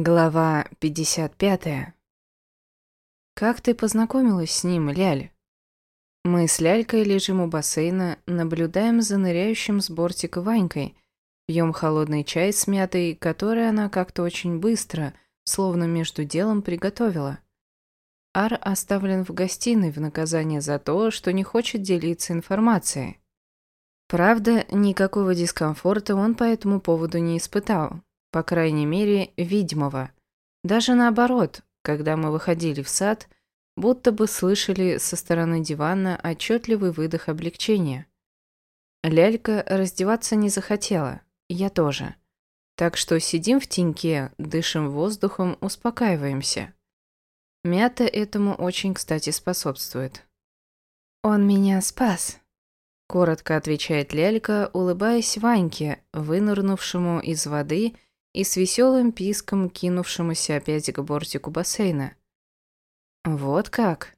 Глава 55. Как ты познакомилась с ним, Ляль? Мы с Лялькой лежим у бассейна, наблюдаем за ныряющим с бортика Ванькой, пьем холодный чай с мятой, который она как-то очень быстро, словно между делом, приготовила. Ар оставлен в гостиной в наказание за то, что не хочет делиться информацией. Правда, никакого дискомфорта он по этому поводу не испытал, по крайней мере, видимого. Даже наоборот, когда мы выходили в сад, будто бы слышали со стороны дивана отчетливый выдох облегчения. Лялька раздеваться не захотела, я тоже. Так что сидим в теньке, дышим воздухом, успокаиваемся. Мята этому очень, кстати, способствует. «Он меня спас», — коротко отвечает Лялька, улыбаясь Ваньке, вынырнувшему из воды и с веселым писком кинувшемуся опять к бортику бассейна. «Вот как?»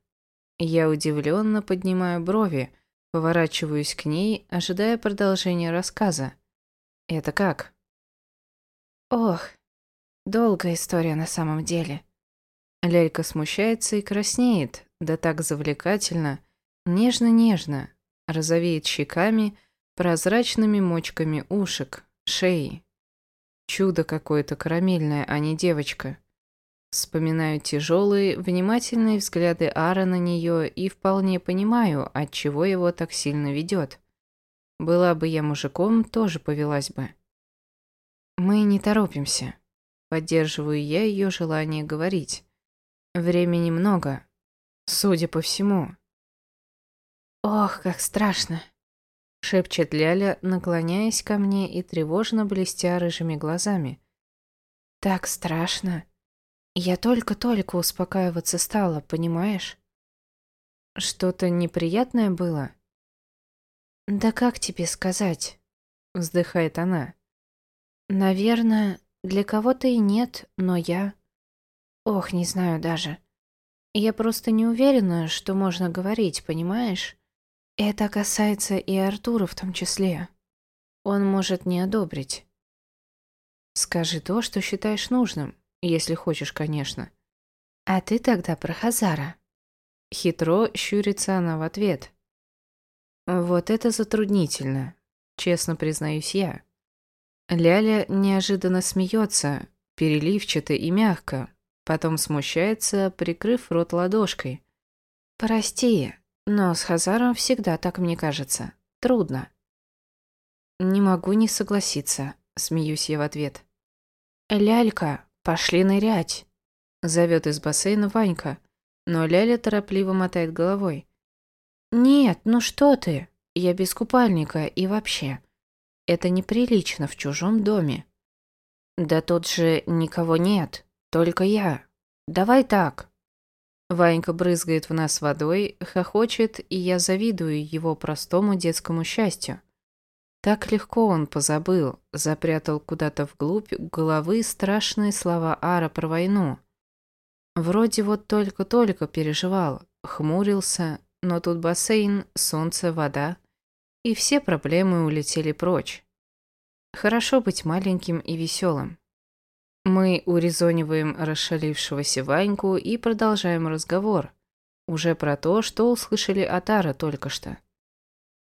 Я удивленно поднимаю брови, поворачиваюсь к ней, ожидая продолжения рассказа. «Это как?» «Ох, долгая история на самом деле». Лялька смущается и краснеет, да так завлекательно, нежно-нежно, розовеет щеками, прозрачными мочками ушек, шеи. Чудо какое-то карамельное, а не девочка. Вспоминаю тяжелые, внимательные взгляды Ара на нее и вполне понимаю, от чего его так сильно ведет. Была бы я мужиком, тоже повелась бы. Мы не торопимся. Поддерживаю я ее желание говорить. Времени много, судя по всему. Ох, как страшно шепчет Ляля, наклоняясь ко мне и тревожно блестя рыжими глазами. Так страшно. Я только-только успокаиваться стала, понимаешь? Что-то неприятное было? Да как тебе сказать? Вздыхает она. Наверное, для кого-то и нет, но я... Ох, не знаю даже. Я просто не уверена, что можно говорить, понимаешь? Это касается и Артура в том числе. Он может не одобрить. Скажи то, что считаешь нужным, если хочешь, конечно. А ты тогда про Хазара. Хитро щурится она в ответ. Вот это затруднительно, честно признаюсь я. Ляля неожиданно смеется, переливчато и мягко, потом смущается, прикрыв рот ладошкой. «Прости, но с Хазаром всегда так мне кажется. Трудно. Не могу не согласиться, смеюсь я в ответ. Лялька, пошли нырять. Зовет из бассейна Ванька, но Ляля торопливо мотает головой. Нет, ну что ты? Я без купальника и вообще. Это неприлично в чужом доме. Да тут же никого нет, только я. Давай так. Ванька брызгает в нас водой, хохочет, и я завидую его простому детскому счастью. Так легко он позабыл, запрятал куда-то вглубь головы страшные слова Ара про войну. Вроде вот только-только переживал, хмурился, но тут бассейн, солнце, вода, и все проблемы улетели прочь. Хорошо быть маленьким и веселым. Мы урезониваем расшалившегося Ваньку и продолжаем разговор. Уже про то, что услышали от Ара только что.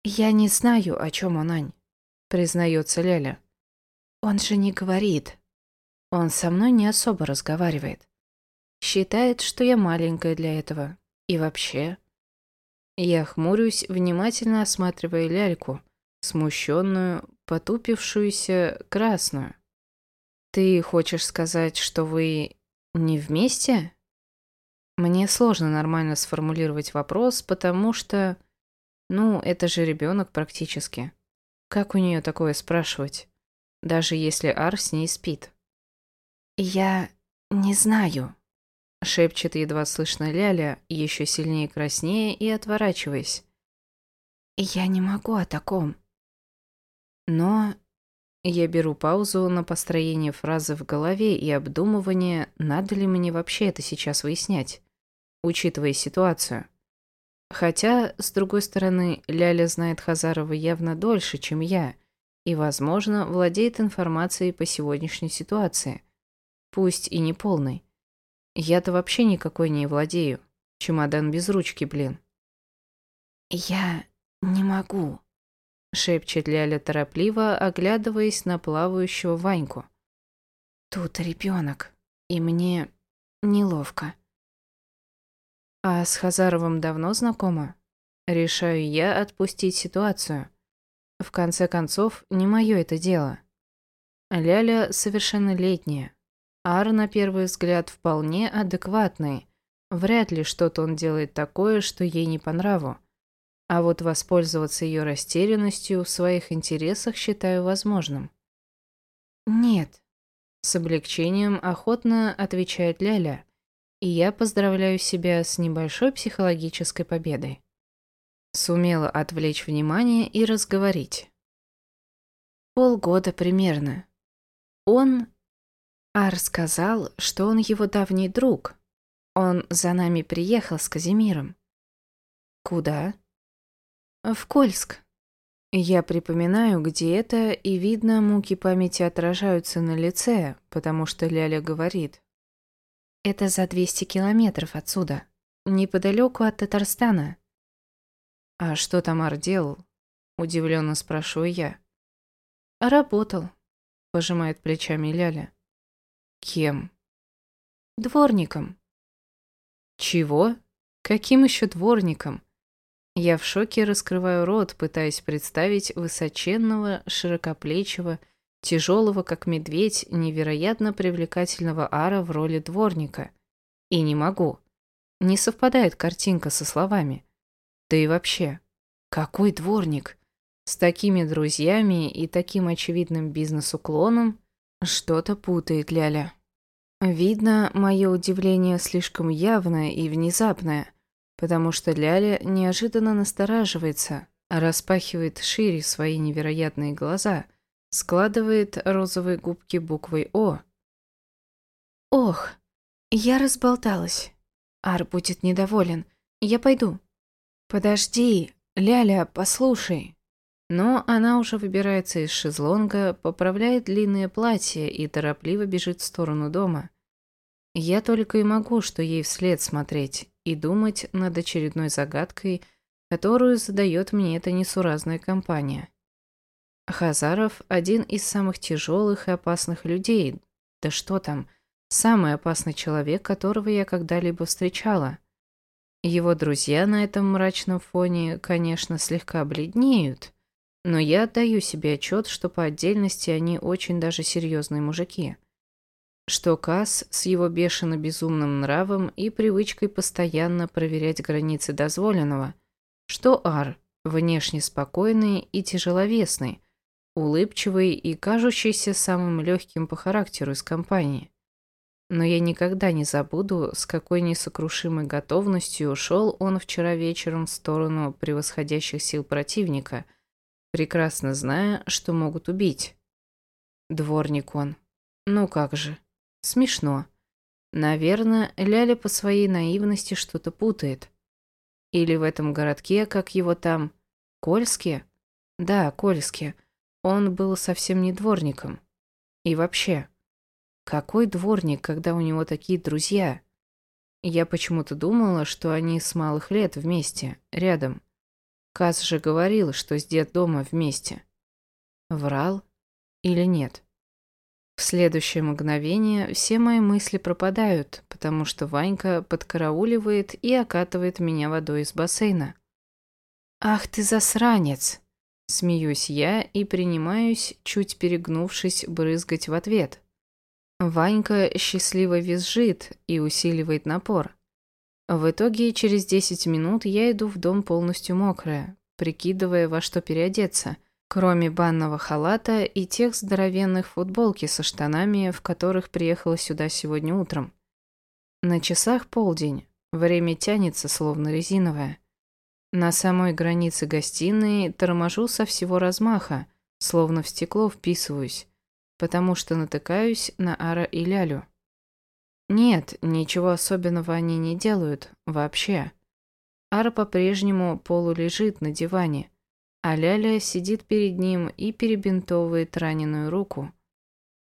«Я не знаю, о чем он, Ань», — признается Ляля. «Он же не говорит. Он со мной не особо разговаривает. Считает, что я маленькая для этого. И вообще...» Я хмурюсь, внимательно осматривая ляльку, смущенную, потупившуюся, красную. Ты хочешь сказать, что вы не вместе? Мне сложно нормально сформулировать вопрос, потому что... Ну, это же ребенок практически. Как у нее такое спрашивать? Даже если Ар с ней спит. «Я не знаю», — шепчет едва слышно Ляля, еще сильнее краснее и отворачиваясь. «Я не могу о таком». Но я беру паузу на построение фразы в голове и обдумывание, надо ли мне вообще это сейчас выяснять, учитывая ситуацию. Хотя, с другой стороны, Ляля знает Хазарова явно дольше, чем я, и, возможно, владеет информацией по сегодняшней ситуации. пусть и не полный. Я-то вообще никакой не владею. Чемодан без ручки, блин. «Я не могу», — шепчет Ляля торопливо, оглядываясь на плавающего Ваньку. «Тут ребенок, и мне неловко». «А с Хазаровым давно знакома?» Решаю я отпустить ситуацию. В конце концов, не мое это дело. Ляля совершеннолетняя. Ар, на первый взгляд, вполне адекватный. Вряд ли что-то он делает такое, что ей не по нраву. А вот воспользоваться ее растерянностью в своих интересах считаю возможным. «Нет», — с облегчением охотно отвечает Ляля, и я поздравляю себя с небольшой психологической победой. Сумела отвлечь внимание и разговорить. Полгода примерно. Он... Ар сказал, что он его давний друг. Он за нами приехал с Казимиром. Куда? В Кольск. Я припоминаю, где это, и видно, муки памяти отражаются на лице, потому что Ляля говорит. Это за 200 километров отсюда, неподалеку от Татарстана. «А что Тамар делал?» – удивленно спрашиваю я. «Работал», – пожимает плечами Ляля. «Кем?» «Дворником». «Чего? Каким еще дворником?» Я в шоке раскрываю рот, пытаясь представить высоченного, широкоплечего, тяжелого, как медведь, невероятно привлекательного ара в роли дворника. И не могу. Не совпадает картинка со словами. Да и вообще, какой дворник? С такими друзьями и таким очевидным бизнес-уклоном что-то путает Ляля. Видно, мое удивление слишком явное и внезапное, потому что Ляля неожиданно настораживается, распахивает шире свои невероятные глаза, складывает розовые губки буквой «О». «Ох, я разболталась. Ар будет недоволен. Я пойду». «Подожди, Ляля, послушай». Но она уже выбирается из шезлонга, поправляет длинное платье и торопливо бежит в сторону дома. Я только и могу, что ей вслед смотреть и думать над очередной загадкой, которую задает мне эта несуразная компания. Хазаров – один из самых тяжелых и опасных людей. Да что там, самый опасный человек, которого я когда-либо встречала – его друзья на этом мрачном фоне, конечно, слегка бледнеют, но я отдаю себе отчет, что по отдельности они очень даже серьезные мужики. Что Касс с его бешено-безумным нравом и привычкой постоянно проверять границы дозволенного, что Ар, внешне спокойный и тяжеловесный, улыбчивый и кажущийся самым легким по характеру из компании. Но я никогда не забуду, с какой несокрушимой готовностью ушел он вчера вечером в сторону превосходящих сил противника, прекрасно зная, что могут убить. Дворник он. Ну как же. Смешно. Наверное, Ляля по своей наивности что-то путает. Или в этом городке, как его там, Кольске? Да, Кольске. Он был совсем не дворником. И вообще... Какой дворник, когда у него такие друзья? Я почему-то думала, что они с малых лет вместе, рядом. Каз же говорил, что с дома вместе. Врал или нет? В следующее мгновение все мои мысли пропадают, потому что Ванька подкарауливает и окатывает меня водой из бассейна. «Ах ты засранец!» Смеюсь я и принимаюсь, чуть перегнувшись, брызгать в ответ. Ванька счастливо визжит и усиливает напор. В итоге через 10 минут я иду в дом полностью мокрая, прикидывая, во что переодеться, кроме банного халата и тех здоровенных футболки со штанами, в которых приехала сюда сегодня утром. На часах полдень, время тянется, словно резиновое. На самой границе гостиной торможу со всего размаха, словно в стекло вписываюсь, потому что натыкаюсь на Ара и Лялю. Нет, ничего особенного они не делают, вообще. Ара по-прежнему полулежит на диване, а Ляля сидит перед ним и перебинтовывает раненую руку.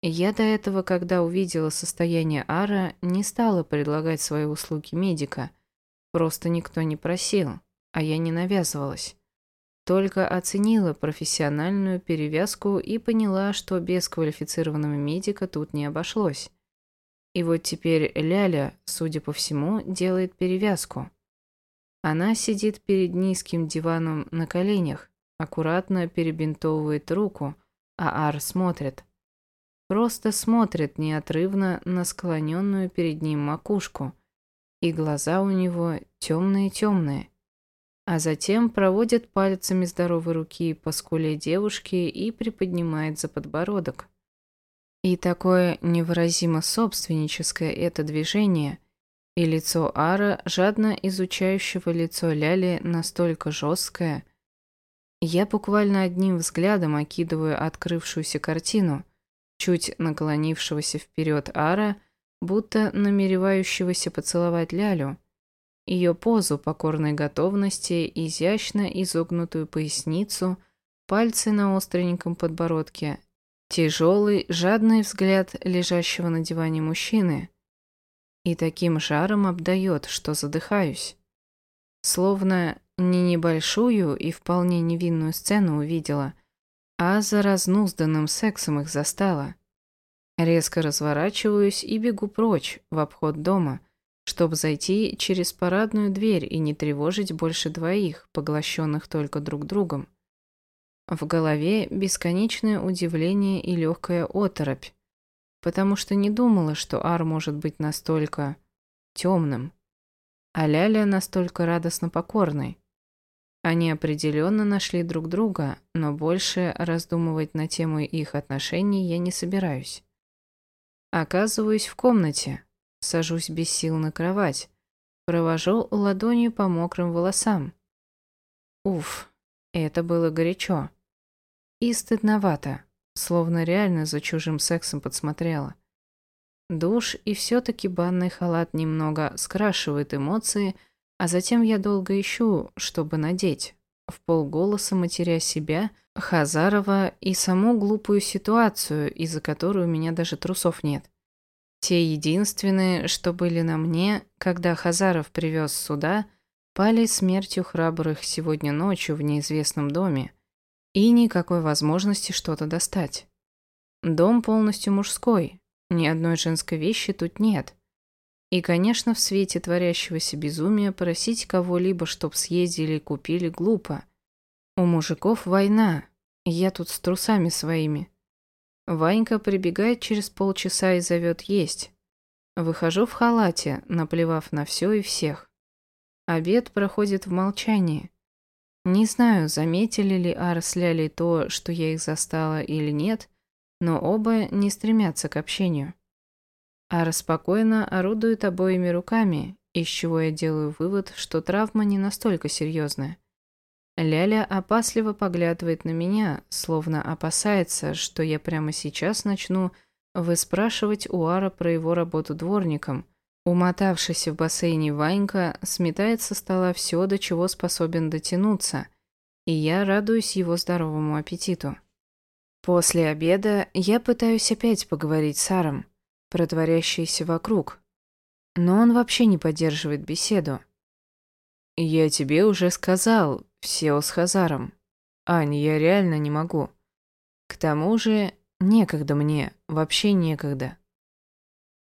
Я до этого, когда увидела состояние Ара, не стала предлагать свои услуги медика. Просто никто не просил, а я не навязывалась. Только оценила профессиональную перевязку и поняла, что без квалифицированного медика тут не обошлось. И вот теперь Ляля, судя по всему, делает перевязку. Она сидит перед низким диваном на коленях, аккуратно перебинтовывает руку, а Ар смотрит. Просто смотрит неотрывно на склоненную перед ним макушку, и глаза у него темные-темные. А затем проводит пальцами здоровой руки по скуле девушки и приподнимает за подбородок. И такое невыразимо собственническое это движение – и лицо Ара, жадно изучающего лицо Ляли, настолько жесткое. Я буквально одним взглядом окидываю открывшуюся картину, чуть наклонившегося вперед Ара, будто намеревающегося поцеловать Лялю, ее позу покорной готовности, изящно изогнутую поясницу, пальцы на остреньком подбородке, тяжелый, жадный взгляд лежащего на диване мужчины – и таким жаром обдает, что задыхаюсь. Словно не небольшую и вполне невинную сцену увидела, а за разнузданным сексом их застала. Резко разворачиваюсь и бегу прочь, в обход дома, чтобы зайти через парадную дверь и не тревожить больше двоих, поглощенных только друг другом. В голове бесконечное удивление и легкая оторопь потому что не думала, что Ар может быть настолько темным, а Ляля настолько радостно покорной. Они определенно нашли друг друга, но больше раздумывать на тему их отношений я не собираюсь. Оказываюсь в комнате, сажусь без сил на кровать, провожу ладонью по мокрым волосам. Уф, это было горячо. И стыдновато словно реально за чужим сексом подсмотрела. Душ и все-таки банный халат немного скрашивает эмоции, а затем я долго ищу, чтобы надеть, в полголоса матеря себя, Хазарова и саму глупую ситуацию, из-за которой у меня даже трусов нет. Те единственные, что были на мне, когда Хазаров привез сюда, пали смертью храбрых сегодня ночью в неизвестном доме, и никакой возможности что-то достать. Дом полностью мужской, ни одной женской вещи тут нет. И, конечно, в свете творящегося безумия просить кого-либо, чтоб съездили и купили, глупо. У мужиков война, я тут с трусами своими. Ванька прибегает через полчаса и зовет есть. Выхожу в халате, наплевав на все и всех. Обед проходит в молчании. Не знаю, заметили ли Арс Ляли то, что я их застала или нет, но оба не стремятся к общению. Ара спокойно орудует обоими руками, из чего я делаю вывод, что травма не настолько серьезная. Ляля опасливо поглядывает на меня, словно опасается, что я прямо сейчас начну выспрашивать у Ара про его работу дворником, Умотавшийся в бассейне Ванька сметает со стола все, до чего способен дотянуться, и я радуюсь его здоровому аппетиту. После обеда я пытаюсь опять поговорить с Саром, про вокруг, но он вообще не поддерживает беседу. «Я тебе уже сказал, все с Хазаром. Ань, я реально не могу. К тому же некогда мне, вообще некогда».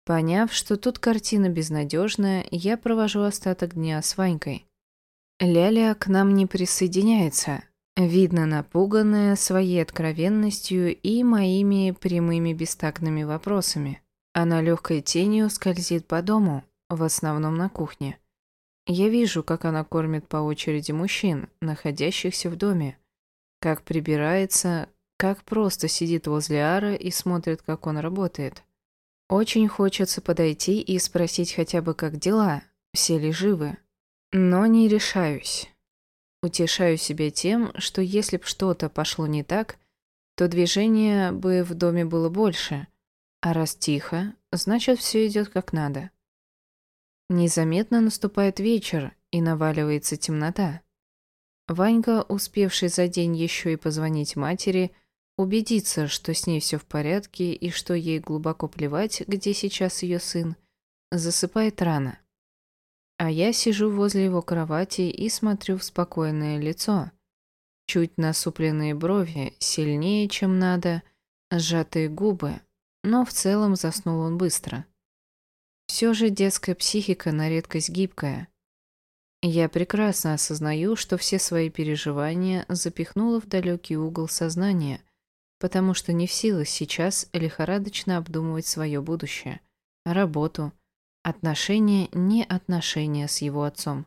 Поняв, что тут картина безнадежная, я провожу остаток дня с Ванькой. Ляля к нам не присоединяется, видно напуганная своей откровенностью и моими прямыми бестактными вопросами. Она легкой тенью скользит по дому, в основном на кухне. Я вижу, как она кормит по очереди мужчин, находящихся в доме, как прибирается, как просто сидит возле Ара и смотрит, как он работает. Очень хочется подойти и спросить хотя бы, как дела, все ли живы. Но не решаюсь. Утешаю себя тем, что если б что-то пошло не так, то движения бы в доме было больше, а раз тихо, значит все идет как надо. Незаметно наступает вечер и наваливается темнота. Ванька, успевший за день еще и позвонить матери, убедиться, что с ней все в порядке и что ей глубоко плевать, где сейчас ее сын, засыпает рано. А я сижу возле его кровати и смотрю в спокойное лицо. Чуть насупленные брови, сильнее, чем надо, сжатые губы, но в целом заснул он быстро. Все же детская психика на редкость гибкая. Я прекрасно осознаю, что все свои переживания запихнула в далекий угол сознания, потому что не в силах сейчас лихорадочно обдумывать свое будущее, работу, отношения, не отношения с его отцом.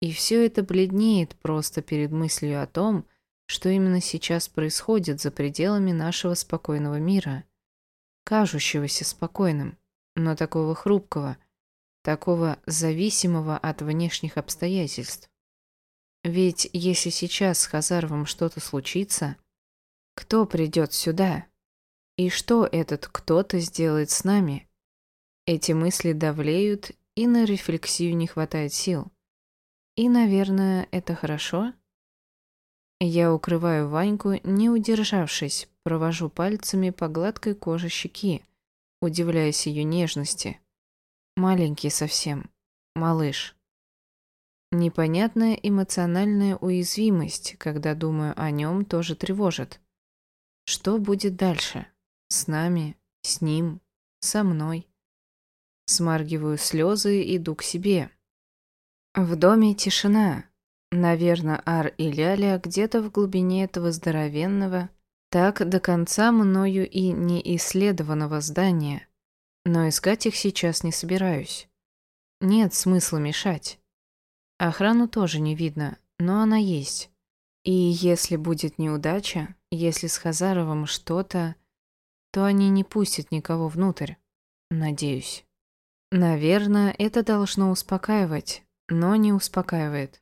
И все это бледнеет просто перед мыслью о том, что именно сейчас происходит за пределами нашего спокойного мира, кажущегося спокойным, но такого хрупкого, такого зависимого от внешних обстоятельств. Ведь если сейчас с Хазаровым что-то случится, кто придет сюда? И что этот кто-то сделает с нами? Эти мысли давлеют, и на рефлексию не хватает сил. И, наверное, это хорошо? Я укрываю Ваньку, не удержавшись, провожу пальцами по гладкой коже щеки, удивляясь ее нежности. Маленький совсем, малыш. Непонятная эмоциональная уязвимость, когда думаю о нем, тоже тревожит. Что будет дальше? С нами? С ним? Со мной? Смаргиваю слезы, иду к себе. В доме тишина. Наверное, Ар и Ляля где-то в глубине этого здоровенного, так до конца мною и не исследованного здания. Но искать их сейчас не собираюсь. Нет смысла мешать. Охрану тоже не видно, но она есть. И если будет неудача, если с Хазаровым что-то, то они не пустят никого внутрь. Надеюсь. Наверное, это должно успокаивать, но не успокаивает.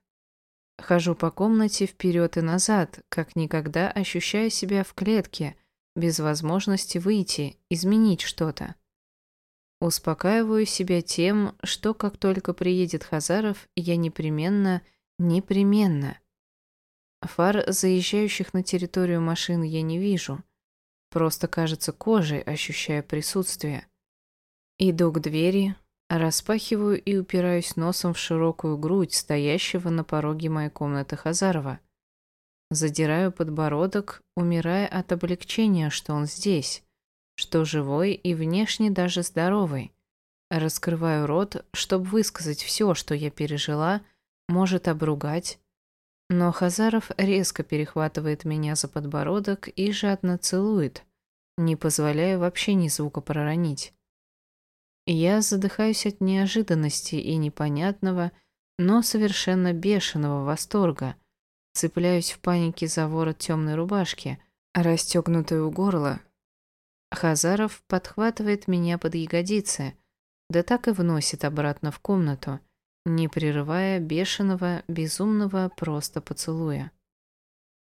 Хожу по комнате вперед и назад, как никогда ощущая себя в клетке, без возможности выйти, изменить что-то. Успокаиваю себя тем, что как только приедет Хазаров, я непременно, непременно Фар, заезжающих на территорию машин, я не вижу. Просто кажется кожей, ощущая присутствие. Иду к двери, распахиваю и упираюсь носом в широкую грудь стоящего на пороге моей комнаты Хазарова. Задираю подбородок, умирая от облегчения, что он здесь, что живой и внешне даже здоровый. Раскрываю рот, чтобы высказать все, что я пережила, может обругать, но Хазаров резко перехватывает меня за подбородок и жадно целует, не позволяя вообще ни звука проронить. Я задыхаюсь от неожиданности и непонятного, но совершенно бешеного восторга. Цепляюсь в панике за ворот темной рубашки, расстегнутой у горла. Хазаров подхватывает меня под ягодицы, да так и вносит обратно в комнату – не прерывая бешеного, безумного просто поцелуя.